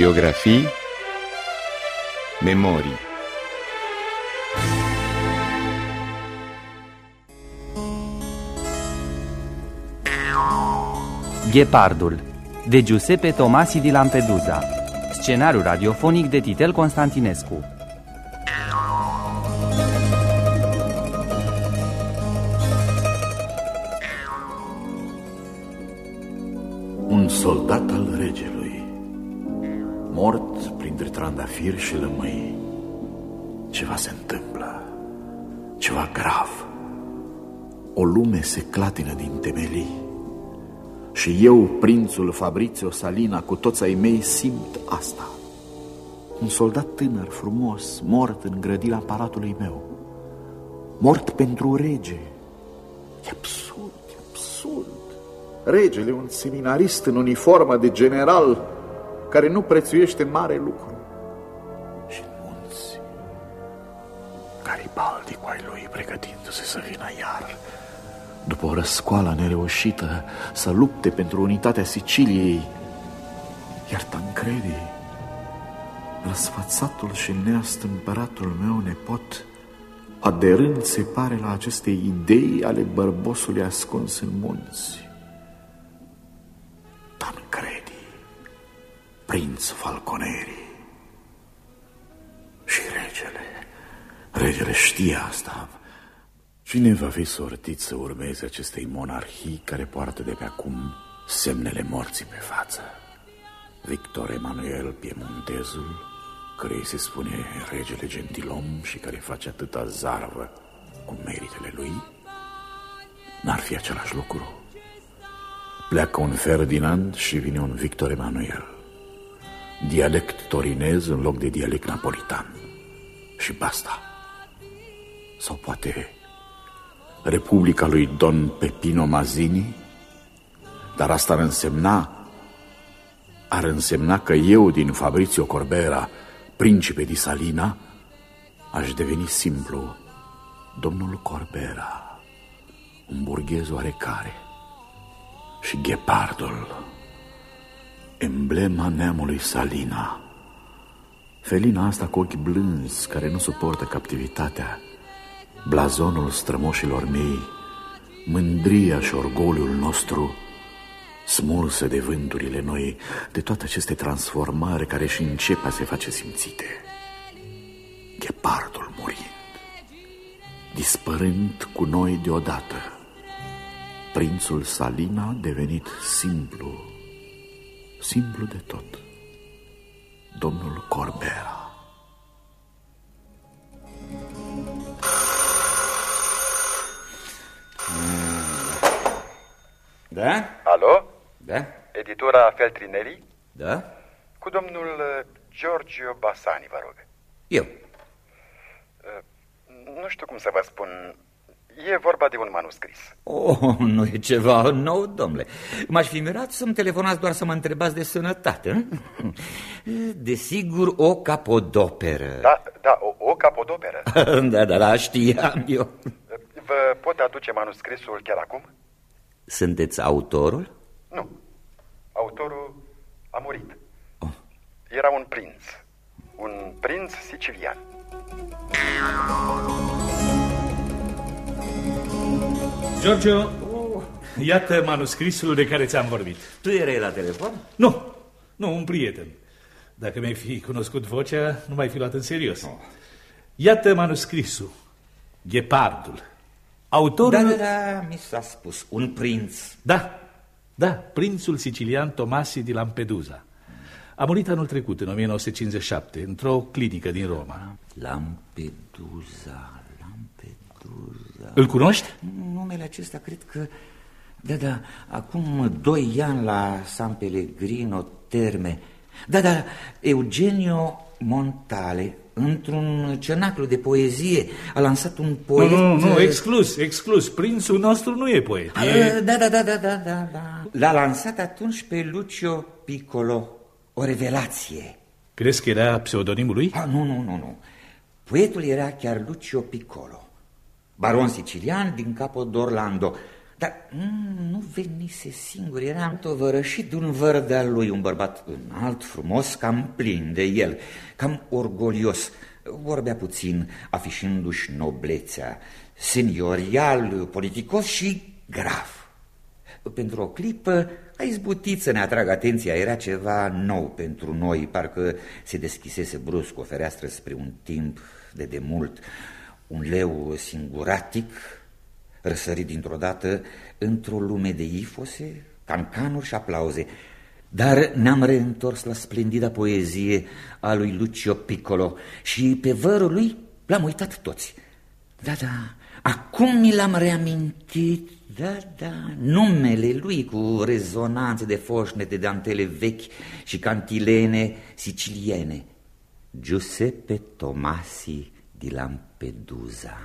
Biografii Memorii. Ghepardul de Giuseppe Tomasi di Lampedusa. Scenariu radiofonic de Titel Constantinescu trandafiri și lămâi Ceva se întâmplă. Ceva grav. O lume se clatină din temelii. Și eu, prințul Fabrizio Salina Cu toți ai mei simt asta. Un soldat tânăr, frumos Mort în grădina palatului meu. Mort pentru rege. E absurd, e absurd. Regele, un seminarist în uniformă de general care nu prețuiește mare lucru. Pregătindu-se să vină iar, după o răscoală nereușită, să lupte pentru unitatea Siciliei, iar Tancredi, răsfățatul și neastâmpăratul meu nepot, aderând, se pare, la aceste idei ale bărbosului ascuns în munți. Tancredi, prinț Falconeri și regele. Regele știe asta. Cine va fi sortit să urmeze acestei monarhii care poartă de pe acum semnele morții pe față? Victor Emanuel Piemontezul, care îi se spune regele gentilom și care face atâta zarvă cu meritele lui? N-ar fi același lucru? Pleacă un Ferdinand și vine un Victor Emanuel. Dialect torinez în loc de dialect napolitan. Și basta. Sau poate Republica lui Don Pepino Mazini? Dar asta ar însemna ar însemna că eu din Fabrizio Corbera, principe di Salina, aș deveni simplu domnul Corbera, un burghez oarecare și ghepardul, emblema neamului Salina. Felina asta cu ochi blânzi, care nu suportă captivitatea, blazonul strămoșilor mei, mândria și orgoliul nostru, smulse de vânturile noi, de toate aceste transformări care și încep a se face simțite. Ghepardul murind, dispărând cu noi deodată, prințul Salina devenit simplu, simplu de tot, domnul Corbera. Da? Alo? Da? Editura Feltrinelli? Da? Cu domnul uh, Giorgio Basani, vă rog. Eu. Nu știu cum să vă spun. E vorba de un manuscris. Oh, nu e ceva nou, domnule. M-aș fi mirat să-mi telefonați doar să mă întrebați de sănătate. Desigur, o capodoperă. Da, da, o, o capodoperă. da, da, da, știam eu. Vă pot aduce manuscrisul chiar acum? Sunteți autorul? Nu. Autorul a murit. Oh. Era un prinț. Un prinț sicilian. Giorgio, iată manuscrisul de care ți-am vorbit. Tu erai la telefon? Nu, nu, un prieten. Dacă mi-ai fi cunoscut vocea, nu mai fi luat în serios. Oh. Iată manuscrisul, Ghepardul. Autorul... Da, da, da, mi s-a spus, un prinț. Da, da, prințul sicilian Tomasi di Lampedusa. A murit anul trecut, în 1957, într-o clinică din Roma. Lampedusa, Lampedusa... Îl cunoști? Numele acesta cred că... Da, da, acum doi ani la San Pellegrino Terme. Da, da, Eugenio Montale, într-un cenaclu de poezie, a lansat un poet... Nu, nu, nu, exclus, exclus. Prințul nostru nu e poet. E... Da, da, da, da, da, da, da. L-a lansat atunci pe Lucio Piccolo, o revelație. Crezi că era pseudonimul lui? Ah, nu, nu, nu, nu. Poetul era chiar Lucio Piccolo, baron sicilian din Capo d'Orlando, Dar mm, nu venise singur, era întovărășit de un văr de lui, un bărbat înalt, frumos, cam plin de el, cam orgolios. Vorbea puțin, afișându-și noblețea, seniorial, politicos și grav. Pentru o clipă a izbutit să ne atragă atenția, era ceva nou pentru noi, parcă se deschisese brusc o fereastră spre un timp de demult, un leu singuratic, răsărit dintr-o dată într-o lume de ifose, cancanuri și aplauze. Dar ne-am reîntors la splendida poezie a lui Lucio Piccolo și pe vărul lui l-am uitat toți. Da, da, acum mi l-am reamintit, da, da, numele lui cu rezonanțe de foșnete de antele vechi și cantilene siciliene. Giuseppe Tomasi di Lampedusa.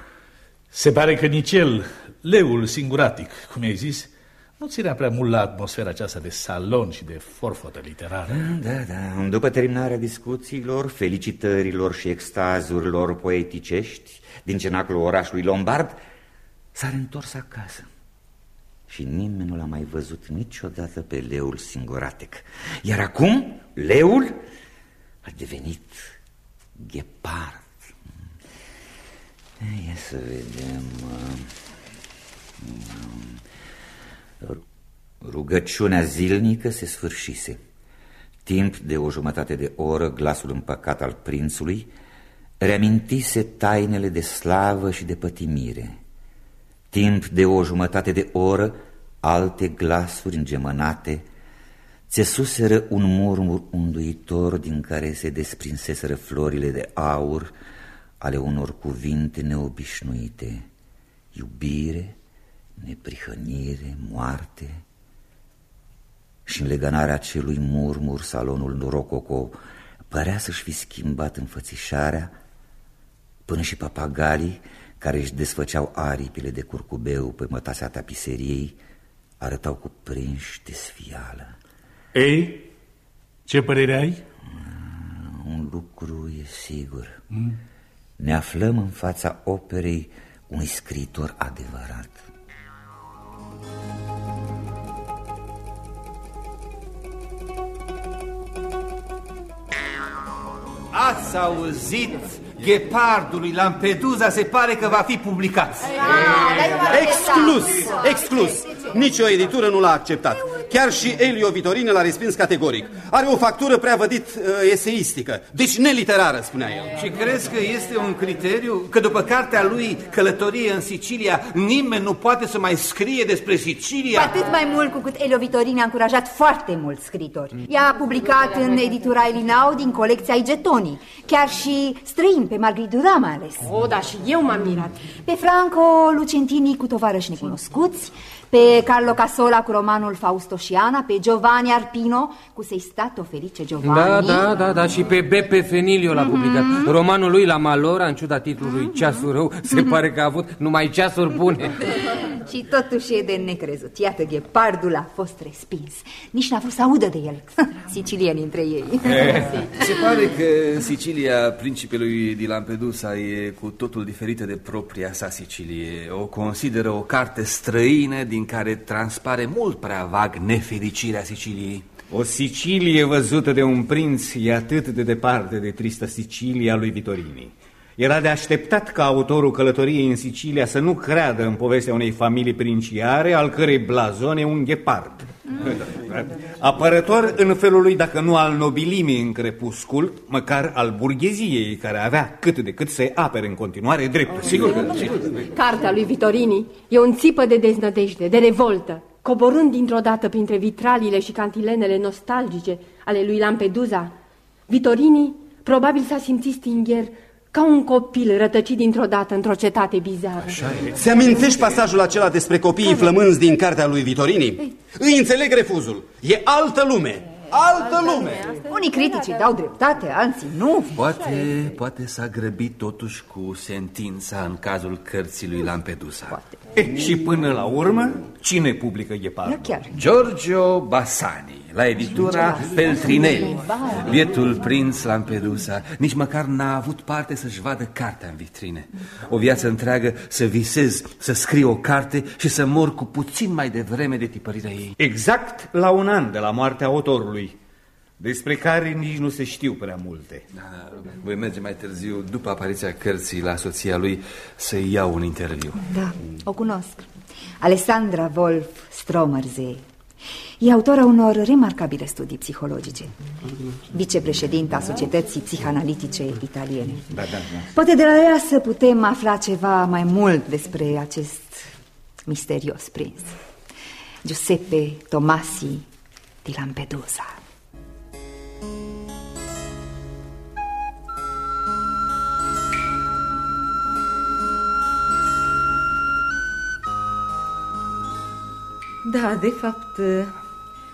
Se pare că nici el, leul singuratic, cum ai zis, nu ținea prea mult la atmosfera aceasta de salon și de forfotă literară. Da, da, după terminarea discuțiilor, felicitărilor și extazurilor poeticești din cenaclul orașului Lombard, s-a reîntors acasă. Și nimeni nu l-a mai văzut niciodată pe leul singuratec. Iar acum, leul a devenit ghepard. Ia să vedem... Rugăciunea zilnică se sfârșise. Timp de o jumătate de oră, glasul împăcat al prințului reamintise tainele de slavă și de pătimire. Timp de o jumătate de oră, alte glasuri îngemănate țesuseră un murmur unduitor din care se desprinseseră florile de aur ale unor cuvinte neobișnuite, iubire, neprihănire, moarte. Și în legănarea acelui murmur, salonul rococo părea să-și fi schimbat înfățișarea, până și papagalii, care își desfăceau aripile de curcubeu pe mătasea tapiseriei, arătau cu prinși de sfială. Ei, ce părere ai? Un lucru e sigur. Mm? Ne aflăm în fața operei unui scriitor adevărat. Ați auzit? Ghepardului Lampedusa se pare că va fi publicat. Exclus, exclus. Nici o editură nu l-a acceptat. Chiar și Elio Vitorin l-a respins categoric. Are o factură prea vădit uh, eseistică, deci neliterară, spunea el. Și crezi că este un criteriu că după cartea lui Călătorie în Sicilia nimeni nu poate să mai scrie despre Sicilia? Cu atât mai mult cu cât Elio Vitorin a încurajat foarte mulți scritori. Ea a publicat în editura Elinau din colecția Igetoni, chiar și străini, pe Margrit Dura mai ales. O, da, și eu m-am mirat. Pe Franco Lucentini cu tovarăși necunoscuți, pe Carlo Casola cu romanul Fausto și Ana, pe Giovanni Arpino cu Sei stato felice Giovanni. Da, da, da, da, și pe Beppe Fenilio l-a publicat. Mm -hmm. Romanul lui La Malora, în ciuda titlului Ceasul rău, se pare că a avut numai ceasuri bune. și totuși e de necrezut. Iată, ghepardul a fost respins. Nici n-a vrut să audă de el. Sicilieni între ei. se pare că Sicilia principelui di Lampedusa e cu totul diferită de propria sa Sicilie. O consideră o carte străină din care transpare mult prea vag nefericirea Siciliei. O Sicilie văzută de un prinț e atât de departe de tristă Sicilia lui Vitorini. Era de așteptat ca autorul călătoriei în Sicilia să nu creadă în povestea unei familii princiare, al cărei blazon e un ghepard. Apărător în felul lui, dacă nu al nobilimii în crepuscul, măcar al burgheziei, care avea cât de cât să apere în continuare dreptul. Sigur că, sigur. Cartea lui Vitorini e un țipă de deznădejde, de revoltă. Coborând dintr-o dată printre vitraliile și cantilenele nostalgice ale lui Lampedusa, Vitorini probabil s-a simțit stingher ca un copil rătăcit dintr-o dată într-o cetate bizară. Așa e. Se amintești pasajul acela despre copiii flămânzi din cartea lui Vitorini? Îi înțeleg refuzul. E altă lume. Altă lume! Unii critici dau dreptate, alții nu. Poate, poate s-a grăbit totuși cu sentința în cazul cărții lui Lampedusa. Poate. E, și până la urmă, cine publică Ghepardul? chiar. Giorgio Bassani la editura Peltrinelli. Bietul prinț Lampedusa nici măcar n-a avut parte să-și vadă cartea în vitrine. O viață întreagă să visez, să scriu o carte și să mor cu puțin mai devreme de tipărirea ei. Exact la un an de la moartea autorului despre care nici nu se știu prea multe. Da, voi merge mai târziu, după apariția cărții la soția lui, să iau un interviu. Da, o cunosc. Alessandra Wolf Stromerzee. E autora unor remarcabile studii psihologice. Vicepreședinta Societății Psihanalitice Italiene. Da, da, da. Poate de la ea să putem afla ceva mai mult despre acest misterios prins. Giuseppe Tomasi di Lampedusa. Da, de fapt,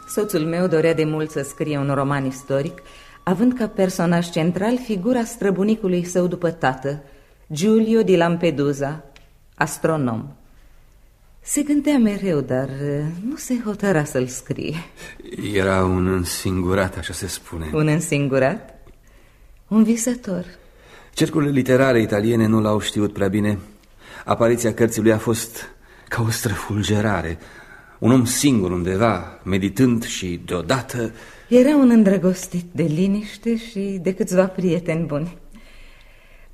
soțul meu dorea de mult să scrie un roman istoric, având ca personaj central figura străbunicului său după tată, Giulio di Lampedusa, astronom. Se gândea mereu, dar nu se hotăra să-l scrie. Era un însingurat, așa se spune. Un însingurat? Un visător. Cercurile literare italiene nu l-au știut prea bine. Apariția cărții lui a fost ca o străfulgerare, un om singur undeva, meditând și deodată... Era un îndrăgostit de liniște și de câțiva prieteni buni.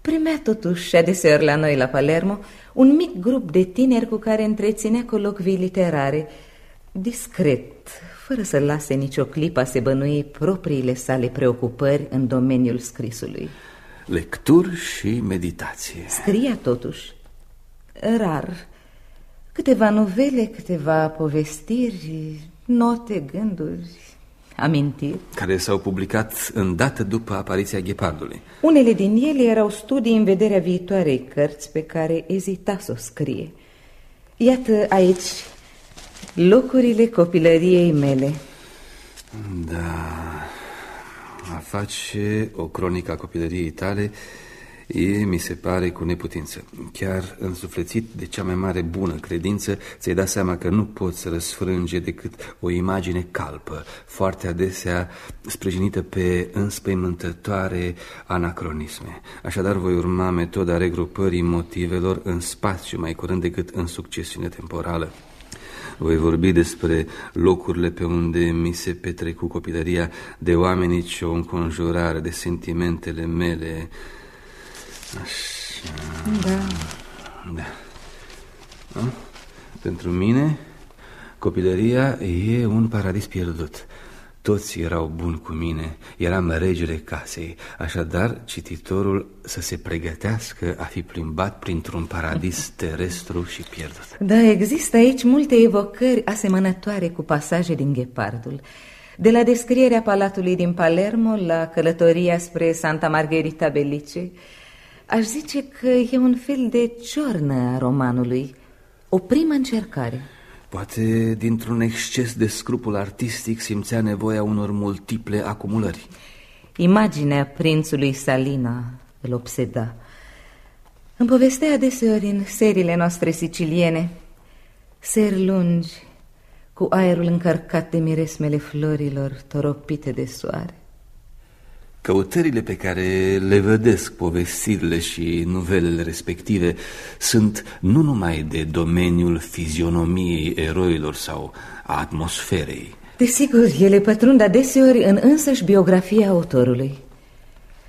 Primea totuși adeseori la noi la Palermo un mic grup de tineri cu care întreținea colocvii literare, discret, fără să lase nicio clipă se bănui propriile sale preocupări în domeniul scrisului. Lecturi și meditație. Scria totuși, rar, Câteva novele, câteva povestiri, note, gânduri, amintiri. Care s-au publicat îndată după apariția ghepardului. Unele din ele erau studii în vederea viitoarei cărți pe care ezita să o scrie. Iată aici locurile copilăriei mele. Da, a face o cronică a copilăriei tale E, mi se pare, cu neputință. Chiar însuflețit de cea mai mare bună credință, ți-ai dat seama că nu poți răsfrânge decât o imagine calpă, foarte adesea sprijinită pe înspăimântătoare anacronisme. Așadar, voi urma metoda regrupării motivelor în spațiu mai curând decât în succesiune temporală. Voi vorbi despre locurile pe unde mi se petrecu copilăria, de oamenii ce o înconjurare, de sentimentele mele, Așa. Da. Da. da. Pentru mine, copilăria e un paradis pierdut. Toți erau buni cu mine, eram regele casei, așadar cititorul să se pregătească a fi plimbat printr-un paradis terestru și pierdut. Da, există aici multe evocări asemănătoare cu pasaje din Ghepardul. De la descrierea palatului din Palermo la călătoria spre Santa Margherita Bellice, Aș zice că e un fel de ciornă a romanului, o primă încercare. Poate dintr-un exces de scrupul artistic simțea nevoia unor multiple acumulări. Imaginea prințului Salina îl obseda. Îmi povestea adeseori în seriile noastre siciliene, seri lungi, cu aerul încărcat de miresmele florilor toropite de soare. Căutările pe care le vădesc povestirile și novelele respective sunt nu numai de domeniul fizionomiei eroilor sau a atmosferei. Desigur, ele pătrund adeseori în însăși biografia autorului.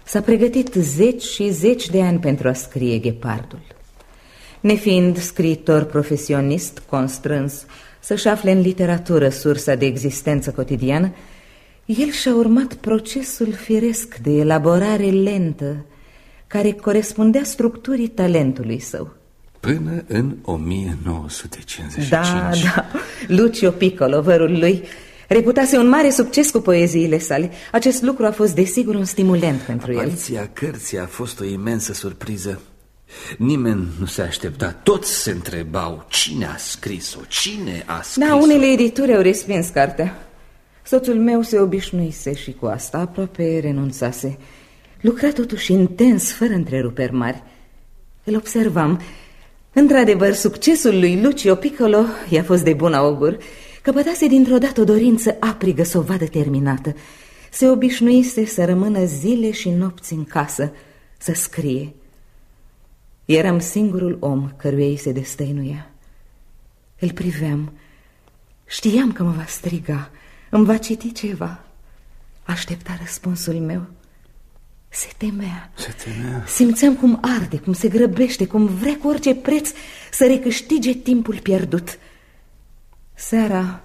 S-a pregătit zeci și zeci de ani pentru a scrie Ghepardul. Nefiind scriitor profesionist constrâns să-și afle în literatură sursa de existență cotidiană, el și-a urmat procesul firesc de elaborare lentă, care corespundea structurii talentului său. Până în 1955. Da, da, Lucio Piccolo, vărul lui, reputase un mare succes cu poeziile sale. Acest lucru a fost desigur un stimulent pentru el. Apariția cărții a fost o imensă surpriză. Nimeni nu se aștepta, toți se întrebau cine a scris-o, cine a scris-o. Da, unele edituri au respins cartea. Soțul meu se obișnuise și cu asta aproape renunțase. Lucra totuși intens, fără întreruperi mari. Îl observam. Într-adevăr, succesul lui Lucio Piccolo i-a fost de bun augur, Căpătase dintr-o dată o dorință aprigă să o vadă terminată. Se obișnuise să rămână zile și nopți în casă, să scrie. Eram singurul om căruia îi se destăinuia. Îl priveam. Știam că mă va striga, îmi va citi ceva. Aștepta răspunsul meu. Se temea. Se temea. Simțeam cum arde, cum se grăbește, cum vrea cu orice preț să recâștige timpul pierdut. Seara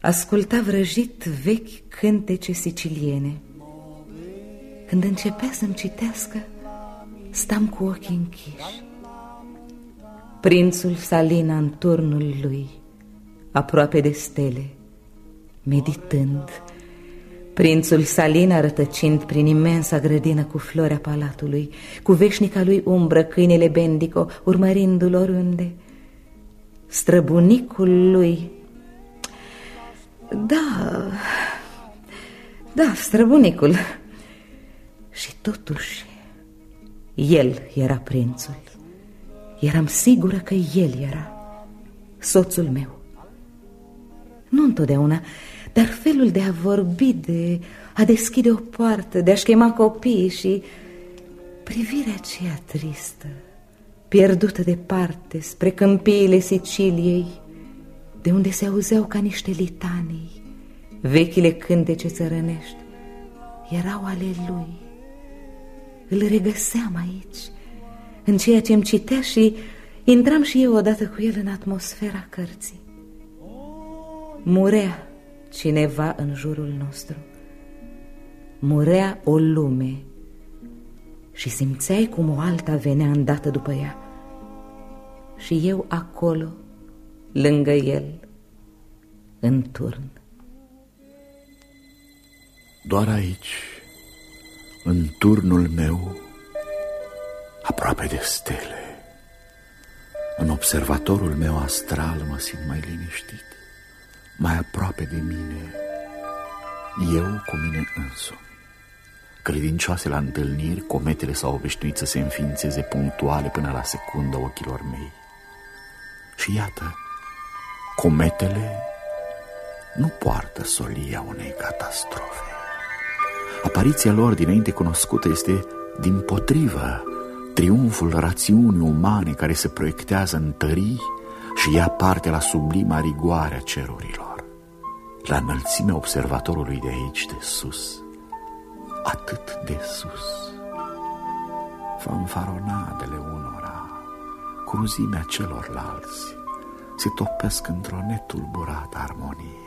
asculta vrăjit vechi cântece siciliene. Când începea să-mi citească, stam cu ochii închiși. Prințul Salina în turnul lui, aproape de stele, meditând, Prințul Salina rătăcind prin imensa grădină cu floarea palatului, cu veșnica lui umbră, câinele Bendico, urmărindu-l oriunde. Străbunicul lui... Da, da, străbunicul. Și totuși, el era prințul. Eram sigură că el era soțul meu. Nu întotdeauna, dar felul de a vorbi, de a deschide o poartă, de a-și chema copiii și privirea aceea tristă, pierdută departe spre câmpiile Siciliei, de unde se auzeau ca niște litanii, vechile cântece țărănești, erau ale lui. Îl regăseam aici, în ceea ce îmi citea și intram și eu odată cu el în atmosfera cărții. Murea cineva în jurul nostru. Murea o lume și simțeai cum o alta venea îndată după ea. Și eu acolo, lângă el, în turn. Doar aici, în turnul meu, aproape de stele, în observatorul meu astral mă simt mai liniștit mai aproape de mine, eu cu mine însumi. Credincioase la întâlniri, cometele s-au obișnuit să se înființeze punctuale până la secundă ochilor mei. Și iată, cometele nu poartă solia unei catastrofe. Apariția lor dinainte cunoscută este, din potrivă, triumful rațiunii umane care se proiectează în tării și ia parte la sublima rigoare a cerurilor, la înălțimea observatorului de aici de sus, atât de sus. Fanfaronadele unora, cruzimea celorlalți, se topesc într-o netulburată armonie.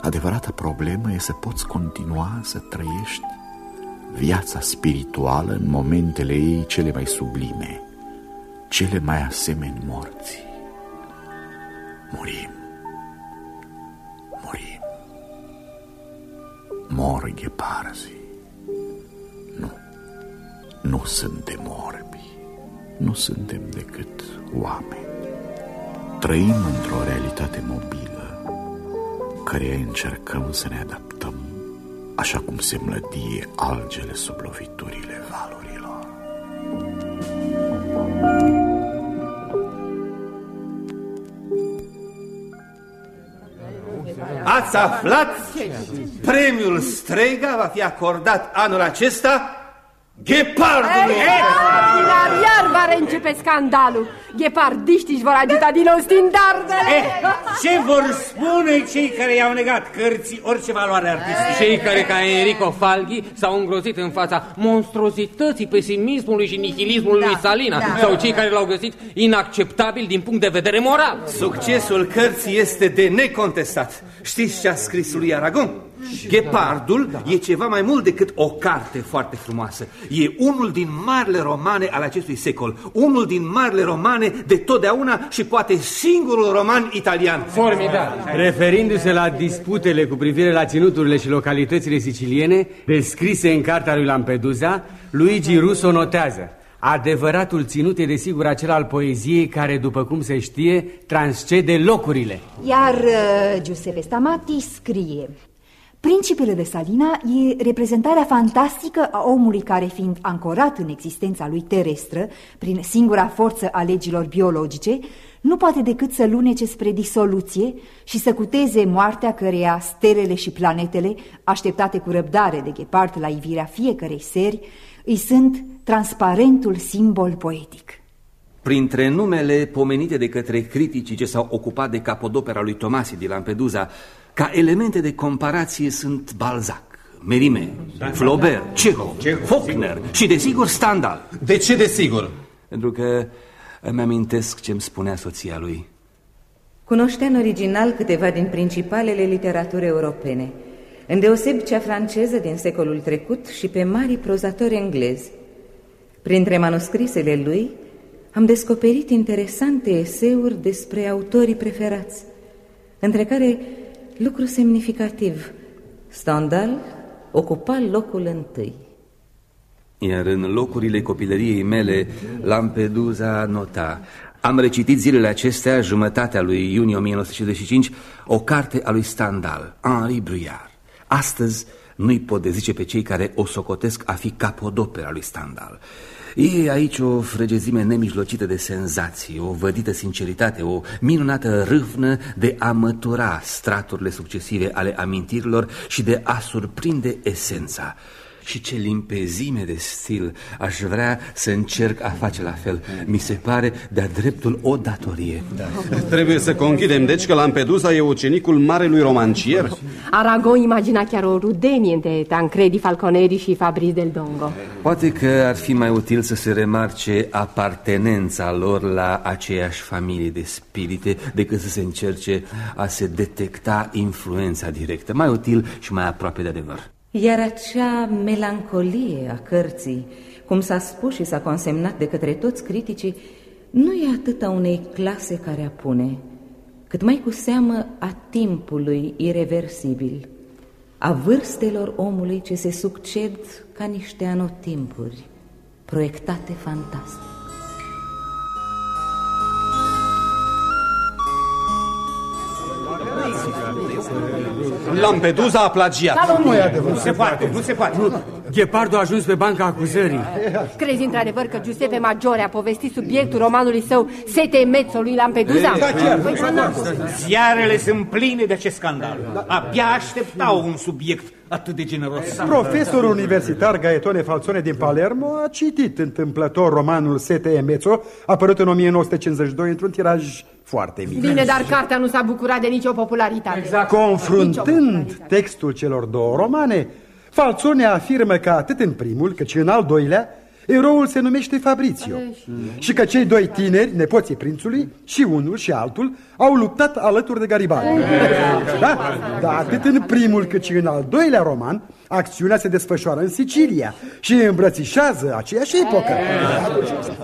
Adevărata problemă e să poți continua să trăiești viața spirituală în momentele ei cele mai sublime, cele mai asemeni morții. Murim. Murim. Mor gheparzii. Nu. Nu suntem orbi. Nu suntem decât oameni. Trăim într-o realitate mobilă, care încercăm să ne adaptăm, așa cum se mlădie algele sub loviturile valurilor. Ați aflat? Premiul Strega va fi acordat anul acesta Ghepardului! Iar, iar va reîncepe scandalul. Ghepardiștii își vor agita din nou standardele. Eh, ce vor spune cei care i-au negat cărții orice valoare artistică? Cei care, ca Enrico Falghi, s-au îngrozit în fața monstruozității, pesimismului și nihilismului Da, lui Salina, da. sau cei care l-au găsit inacceptabil din punct de vedere moral. Succesul cărții este de necontestat. Știți ce a scris lui Aragon? Ghepardul e ceva mai mult decât o carte foarte frumoasă. E unul din marile romane al acestui secol. Unul din marile romane de totdeauna și poate singurul roman italian. Formidabil. Referindu-se la disputele cu privire la ținuturile și localitățile siciliene, descrise în cartea lui Lampedusa, Luigi Russo notează Adevăratul ținut e desigur acela al poeziei care, după cum se știe, transcede locurile. Iar uh, Giuseppe Stamati scrie Principele de Salina e reprezentarea fantastică a omului care, fiind ancorat în existența lui terestră, prin singura forță a legilor biologice, nu poate decât să lunece spre disoluție și să cuteze moartea căreia stelele și planetele, așteptate cu răbdare de ghepard la ivirea fiecărei seri, îi sunt transparentul simbol poetic. Printre numele pomenite de către criticii ce s-au ocupat de capodopera lui Tomasi di Lampedusa, ca elemente de comparație sunt Balzac, Merime, Flaubert, Cehov, Faulkner și, desigur, Stendhal. De ce desigur? Pentru că îmi amintesc ce îmi spunea soția lui. Cunoștea în original câteva din principalele literaturi europene, îndeoseb cea franceză din secolul trecut și pe mari prozatori englezi. Printre manuscrisele lui am descoperit interesante eseuri despre autorii preferați, între care lucru semnificativ, Stendhal ocupa locul întâi. Iar în locurile copilăriei mele, Lampedusa nota Am recitit zilele acestea, jumătatea lui iunie 1955, o carte a lui Stendhal, Henri Bruyard. Astăzi nu-i pot dezice pe cei care o socotesc a fi capodopera lui Stendhal. E aici o frăgezime nemijlocită de senzații, o vădită sinceritate, o minunată râvnă de a mătura straturile succesive ale amintirilor și de a surprinde esența. Și ce limpezime de stil. Aș vrea să încerc a face la fel. Mi se pare de-a dreptul o datorie. Da. Trebuie să conchidem deci că Lampedusa e ucenicul marelui romancier. Aragon imagina chiar o rudenie între Tancredi Falconeri și Fabrice del Dongo. Poate că ar fi mai util să se remarce apartenența lor la aceeași familie de spirite Decât să se încerce a se detecta influența directă. Mai util și mai aproape de adevăr iar acea melancolie a cărții, cum s-a spus și s-a consemnat de către toți criticii, nu e atât a unei clase care apune, cât mai cu seamă a timpului irreversibil, a vârstelor omului ce se succed ca niște anotimpuri, proiectate fantastic. Lampedusa a plagiat. Nu e adevărat. Nu se poate, nu se poate. Ghepardul a ajuns pe banca acuzării. Crezi într-adevăr că Giuseppe Maggiore a povestit subiectul romanului său Sete Mezzo lui Lampedusa? Da, chiar. Păi, Ziarele sunt pline de acest scandal. Abia așteptau un subiect atât de generos. Profesorul universitar Gaetone Falzone din Palermo a citit întâmplător romanul Sete Mezzo, apărut în 1952 într-un tiraj foarte mic. Bine, dar cartea nu s-a bucurat de nicio popularitate. Exact. Confruntând textul celor două romane, Falzone afirmă că atât în primul cât și în al doilea, eroul se numește Fabrizio și că cei doi tineri, nepoții prințului, și unul și altul, au luptat alături de Garibaldi. Da? da, atât în primul cât și în al doilea roman, acțiunea se desfășoară în Sicilia și îmbrățișează aceeași epocă.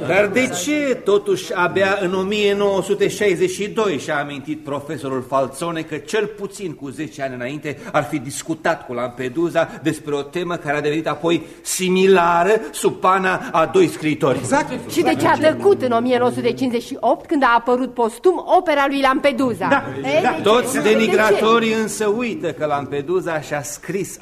Dar de ce totuși abia în 1962 și-a amintit profesorul Falzone că cel puțin cu 10 ani înainte ar fi discutat cu Lampedusa despre o temă care a devenit apoi similară sub pana a doi scriitori? Exact. Și de ce a tăcut în 1958 când a apărut postum opera lui Lampedusa? Da, Ei, da. de ce? Toți De denigratorii însă uită că Lampedusa și-a scris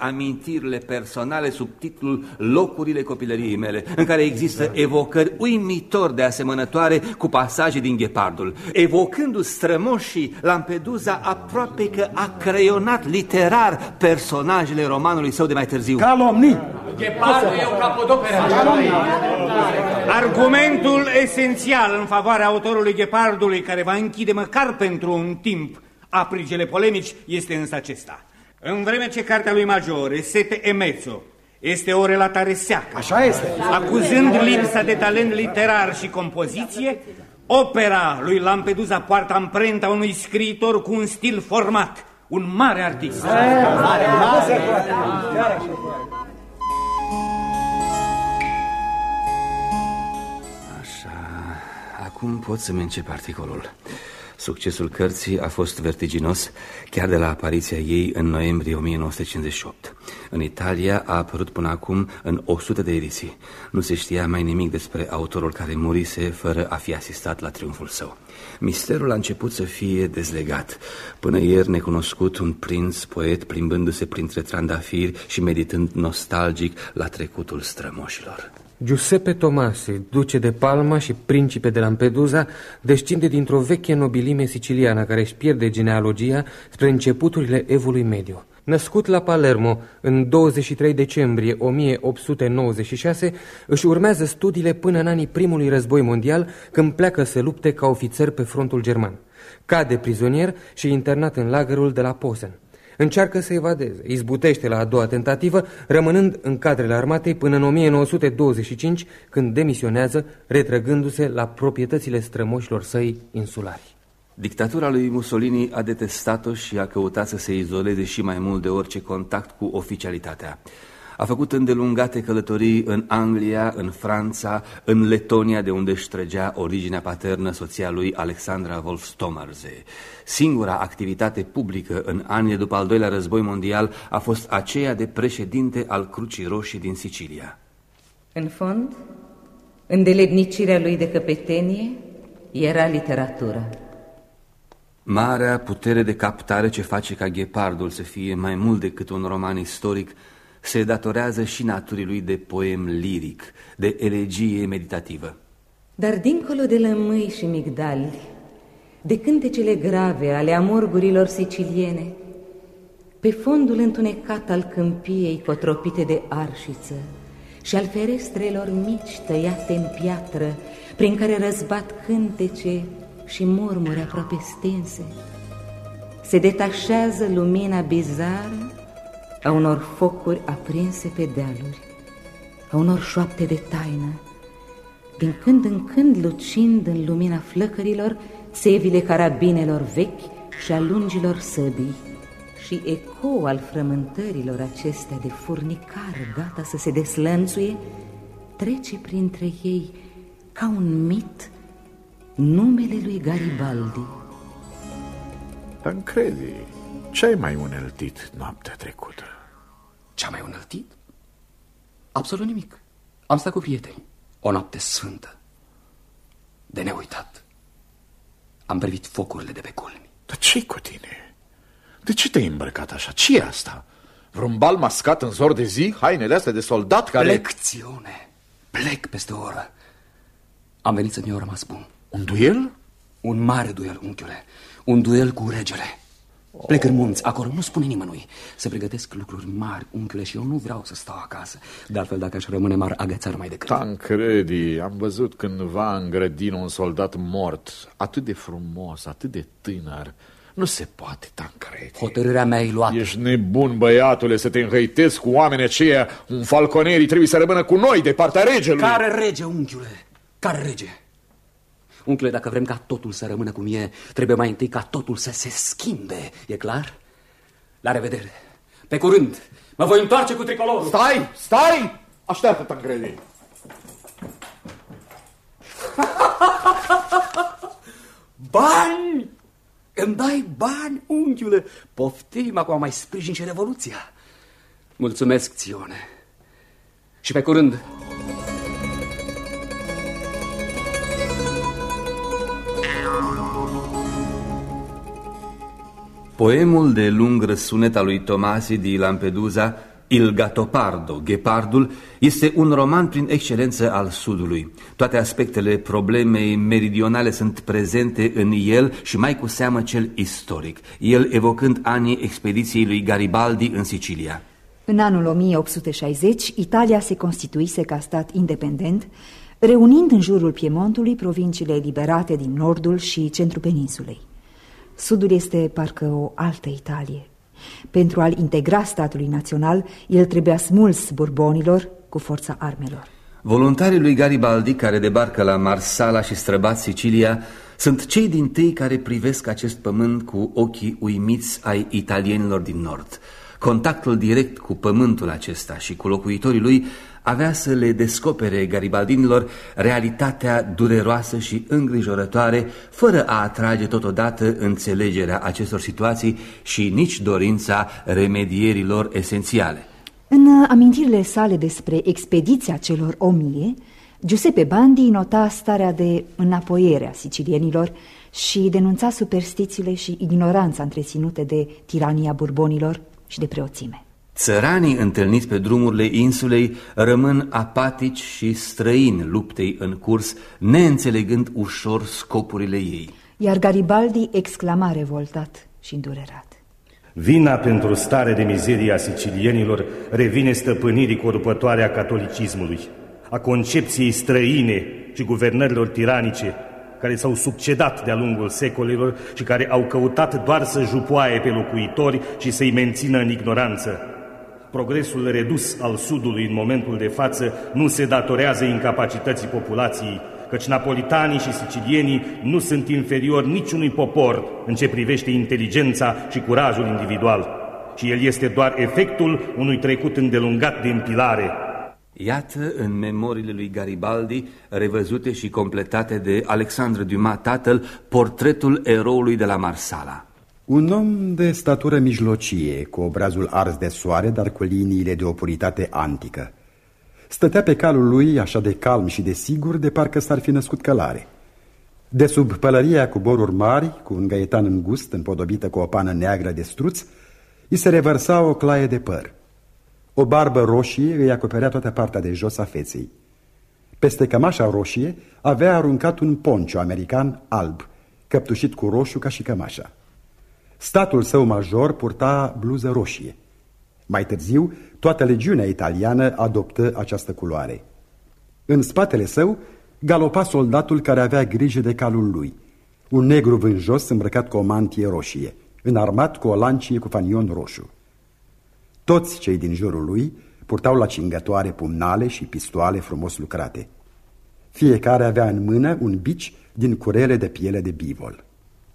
amintirile personale sub titlul Locurile copilăriei mele, în care există evocări uimitor de asemănătoare cu pasaje din Ghepardul. Evocându strămoșii, Lampedusa aproape că a creionat literar personajele romanului său de mai târziu. Calomnii! Ghepardul e o capodoperă. Argumentul esențial în favoarea autorului Ghepardului, care va închide măcar pentru un timp aprigele polemici, este însă acesta. În vreme ce cartea lui Majore, Sete Emezzo, este o relatare seacă, Așa este. acuzând lipsa de talent literar și compoziție, opera lui Lampedusa poartă amprenta unui scriitor cu un stil format, un mare artist. Așa, acum pot să-mi încep articolul. Succesul cărții a fost vertiginos chiar de la apariția ei în noiembrie 1958. În Italia a apărut până acum în 100 de ediții. Nu se știa mai nimic despre autorul care murise fără a fi asistat la triumful său. Misterul a început să fie dezlegat. Până ieri necunoscut un prinț poet plimbându-se printre trandafiri și meditând nostalgic la trecutul strămoșilor. Giuseppe Tomasi, duce de Palma și principe de Lampedusa, descinde dintr-o veche nobilime siciliană care își pierde genealogia spre începuturile evului mediu. Născut la Palermo în 23 decembrie 1896, își urmează studiile până în anii primului război mondial, când pleacă să lupte ca ofițer pe frontul german. Cade prizonier și internat în lagărul de la Posen. Încearcă să evadeze, izbutește la a doua tentativă, rămânând în cadrele armatei până în 1925, când demisionează, retrăgându-se la proprietățile strămoșilor săi insulari. Dictatura lui Mussolini a detestat-o și a căutat să se izoleze și mai mult de orice contact cu oficialitatea. A făcut îndelungate călătorii în Anglia, în Franța, în Letonia, de unde își trăgea originea paternă soția lui Alexandra Wolf Stomarze. Singura activitate publică în anii după al doilea război mondial a fost aceea de președinte al Crucii Roșii din Sicilia. În fond, îndeletnicirea lui de căpetenie era literatura. Marea putere de captare ce face ca Ghepardul să fie mai mult decât un roman istoric se datorează și naturii lui de poem liric, de elegie meditativă. Dar dincolo de lămâi și migdali, de cântecele grave ale amorgurilor siciliene, pe fondul întunecat al câmpiei cotropite de arșiță și al ferestrelor mici tăiate în piatră, prin care răzbat cântece și murmuri aproape stense, se detașează lumina bizară a unor focuri aprinse pe dealuri, a unor șoapte de taină, din când în când lucind în lumina flăcărilor țevile carabinelor vechi și a lungilor săbii și eco al frământărilor acestea de furnicar gata să se deslănțuie, trece printre ei ca un mit numele lui Garibaldi. Tancredi, ce ai mai uneltit noaptea trecută? Ce-am mai unăltit? Absolut nimic. Am stat cu prieteni. O noapte sfântă. De neuitat. Am privit focurile de pe culmi. Dar ce cu tine? De ce te-ai îmbrăcat așa? ce e asta? Vreun bal mascat în zor de zi? Hainele astea de soldat care... Lecțiune. Plec peste o oră. Am venit să-mi iau rămas bun. Un duel? Un mare duel, unchiule. Un duel cu regele. Plec în munți, acolo nu spune nimănui. Se pregătesc lucruri mari, unchiule, și eu nu vreau să stau acasă. De altfel, dacă aș rămâne mare, agățar mai decât. Tancredi, am văzut cândva în grădină un soldat mort, atât de frumos, atât de tânăr. Nu se poate, Tancredi. Hotărârea mea e luată. Ești nebun, băiatule, să te înhăitezi cu oamenii aceia. Un falconerii trebuie să rămână cu noi, de partea regelui. Care rege, unchiule? Care rege? Uncle, dacă vrem ca totul să rămână cum e, trebuie mai întâi ca totul să se schimbe. E clar? La revedere. Pe curând. Mă voi întoarce cu tricolorul. Stai, stai! Așteaptă, Tancredi. bani! Îmi dai bani, unchiule? Poftim, acum mai sprijin și revoluția. Mulțumesc, Țione. Și pe curând. Poemul de lung răsunet al lui Tomasi di Lampedusa, Il Gattopardo, Ghepardul, este un roman prin excelență al Sudului. Toate aspectele problemei meridionale sunt prezente în el și mai cu seamă cel istoric, el evocând anii expediției lui Garibaldi în Sicilia. În anul 1860, Italia se constituise ca stat independent, reunind în jurul Piemontului provinciile eliberate din nordul și centrul peninsulei. Sudul este parcă o altă Italie. Pentru a-l integra statului național, el trebuia smuls burbonilor cu forța armelor. Voluntarii lui Garibaldi, care debarcă la Marsala și străbat Sicilia, sunt cei din tâi care privesc acest pământ cu ochii uimiți ai italienilor din nord. Contactul direct cu pământul acesta și cu locuitorii lui avea să le descopere garibaldinilor realitatea dureroasă și îngrijorătoare, fără a atrage totodată înțelegerea acestor situații și nici dorința remedierilor esențiale. În amintirile sale despre expediția celor o mie, Giuseppe Bandi nota starea de înapoiere a sicilienilor și denunța superstițiile și ignoranța întreținute de tirania burbonilor și de preoțime. Țăranii întâlniți pe drumurile insulei rămân apatici și străini luptei în curs, neînțelegând ușor scopurile ei. Iar Garibaldi exclama revoltat și îndurerat. Vina pentru stare de mizerie a sicilienilor revine stăpânirii corupătoare a catolicismului, a concepției străine și guvernărilor tiranice, care s-au succedat de-a lungul secolelor și care au căutat doar să jupoaie pe locuitori și să-i mențină în ignoranță. Progresul redus al Sudului în momentul de față nu se datorează incapacității populației, căci napolitanii și sicilienii nu sunt inferiori niciunui popor în ce privește inteligența și curajul individual, și el este doar efectul unui trecut îndelungat de împilare. Iată în memoriile lui Garibaldi, revăzute și completate de Alexandru Dumas, tatăl, portretul eroului de la Marsala. Un om de statură mijlocie, cu obrazul ars de soare, dar cu liniile de o puritate antică. Stătea pe calul lui așa de calm și de sigur, de parcă s-ar fi născut călare. De sub pălăria cu boruri mari, cu un gaetan îngust, împodobită cu o pană neagră de struț, îi se revărsa o claie de păr. O barbă roșie îi acoperea toată partea de jos a feței. Peste cămașa roșie avea aruncat un poncio american alb, căptușit cu roșu ca și cămașa. Statul său major purta bluză roșie. Mai târziu, toată legiunea italiană adoptă această culoare. În spatele său galopa soldatul care avea grijă de calul lui, un negru vânjos îmbrăcat cu o mantie roșie, înarmat cu o lancie cu fanion roșu. Toți cei din jurul lui purtau la cingătoare pumnale și pistoale frumos lucrate. Fiecare avea în mână un bici din curele de piele de bivol.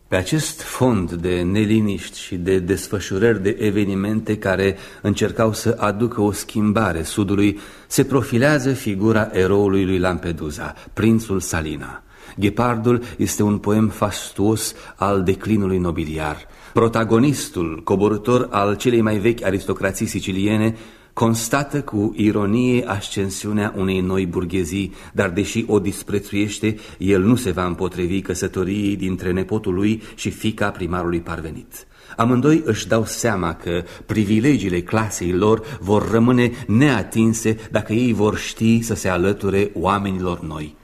Pe acest fond de neliniști și de desfășurări de evenimente care încercau să aducă o schimbare sudului, se profilează figura eroului lui Lampedusa, prințul Salina. Ghepardul este un poem fastuos al declinului nobiliar. Protagonistul, coborător al celei mai vechi aristocrații siciliene, constată cu ironie ascensiunea unei noi burghezii, dar deși o disprețuiește, el nu se va împotrivi căsătoriei dintre nepotul lui și fica primarului parvenit. Amândoi își dau seama că privilegiile clasei lor vor rămâne neatinse dacă ei vor ști să se alăture oamenilor noi.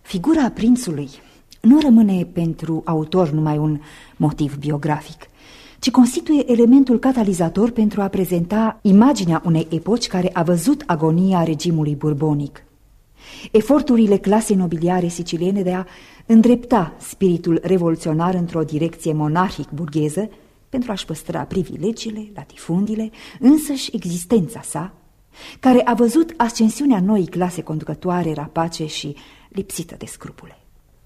Figura prințului nu rămâne pentru autor numai un motiv biografic – ci constituie elementul catalizator pentru a prezenta imaginea unei epoci care a văzut agonia regimului burbonic. Eforturile clasei nobiliare siciliene de a îndrepta spiritul revoluționar într-o direcție monarhic-burgheză pentru a-și păstra privilegiile, latifundile, însăși existența sa, care a văzut ascensiunea noii clase conducătoare rapace și lipsită de scrupule.